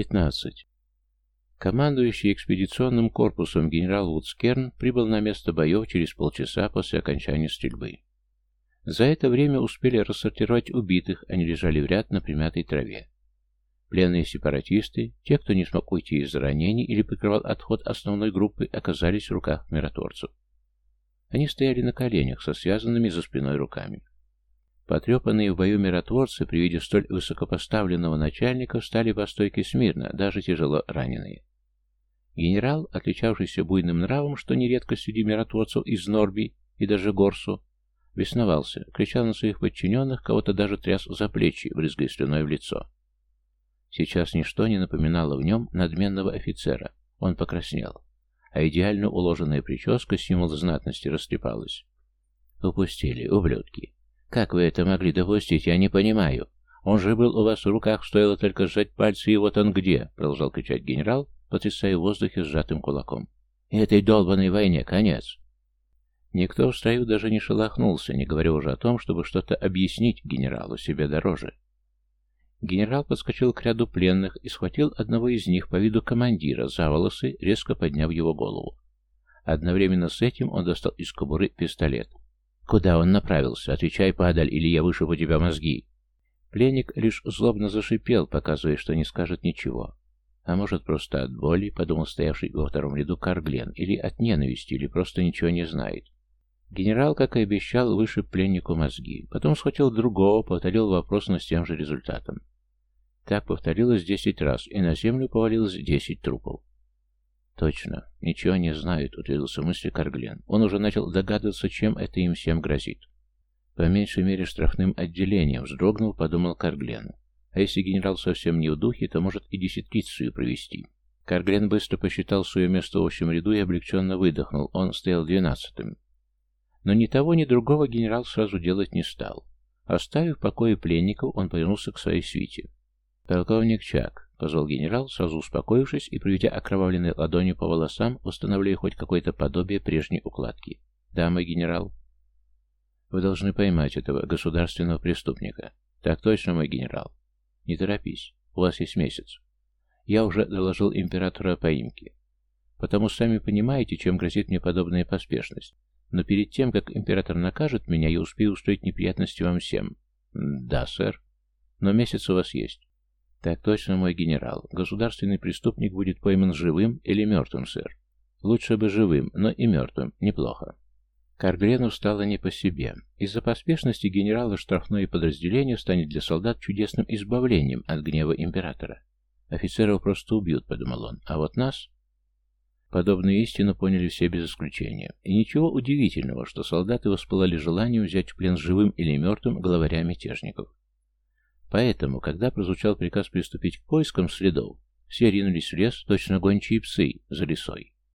15. Командующий экспедиционным корпусом генерал Вудскерн прибыл на место боев через полчаса после окончания стрельбы. За это время успели рассортировать убитых, они лежали в ряд на примятой траве. Пленные сепаратисты, те, кто не смог уйти из-за ранений или прикрывал отход основной группы, оказались в руках миротворцев. Они стояли на коленях со связанными за спиной руками. Потрепанные в бою миротворцы при виде столь высокопоставленного начальника встали по стойке смирно, даже тяжело раненые. Генерал, отличавшийся буйным нравом, что нередко среди миротворцев из Норби и даже Горсу, бесновался, кричал на своих подчиненных, кого-то даже тряс за плечи, брызгая слюной в лицо. Сейчас ничто не напоминало в нем надменного офицера. Он покраснел, а идеально уложенная прическа, символ знатности, растрепалась. «Упустили, ублюдки. Как вы это могли допустить, я не понимаю. Он же был у вас в руках, стоило только сжать пальцы, и вот он где!» Продолжал кричать генерал, потрясая в воздухе сжатым кулаком. И «Этой долбанной войне конец!» Никто в строю даже не шелохнулся, не говоря уже о том, чтобы что-то объяснить генералу себе дороже. Генерал подскочил к ряду пленных и схватил одного из них по виду командира за волосы, резко подняв его голову. Одновременно с этим он достал из кобуры пистолет. «Куда он направился? Отвечай, падаль, или я выше у тебя мозги!» Пленник лишь злобно зашипел, показывая, что не скажет ничего. А может, просто от боли, подумал стоявший во втором ряду Карглен, или от ненависти, или просто ничего не знает. Генерал, как и обещал, вышиб пленнику мозги. Потом схватил другого, повторил вопрос, но с тем же результатом. Так повторилось десять раз, и на землю повалилось десять трупов. «Точно, ничего не знают», — утвердился мысли Карглен. Он уже начал догадываться, чем это им всем грозит. По меньшей мере штрафным отделением, вздрогнул, подумал Карглен. А если генерал совсем не в духе, то может и десятицию провести. Карглен быстро посчитал свое место в общем ряду и облегченно выдохнул. Он стоял двенадцатым. Но ни того, ни другого генерал сразу делать не стал. Оставив в покое пленников, он повернулся к своей свите. «Полковник Чак», — позвал генерал, сразу успокоившись и проведя окровавленной ладонью по волосам, устанавливая хоть какое-то подобие прежней укладки. «Да, мой генерал». «Вы должны поймать этого государственного преступника». «Так точно, мой генерал». Не торопись, у вас есть месяц. Я уже доложил императору о поимке. Потому сами понимаете, чем грозит мне подобная поспешность. Но перед тем, как император накажет меня, я успею устроить неприятности вам всем. Да, сэр. Но месяц у вас есть. Так точно, мой генерал. Государственный преступник будет пойман живым или мертвым, сэр. Лучше бы живым, но и мертвым. Неплохо. Карглену стало не по себе. Из-за поспешности генерала штрафное подразделение станет для солдат чудесным избавлением от гнева императора. Офицеров просто убьют, подумал он, а вот нас... Подобную истину поняли все без исключения. И ничего удивительного, что солдаты воспылали желанием взять в плен живым или мертвым главаря мятежников. Поэтому, когда прозвучал приказ приступить к поискам следов, все ринулись в лес, точно гончие псы за лесой.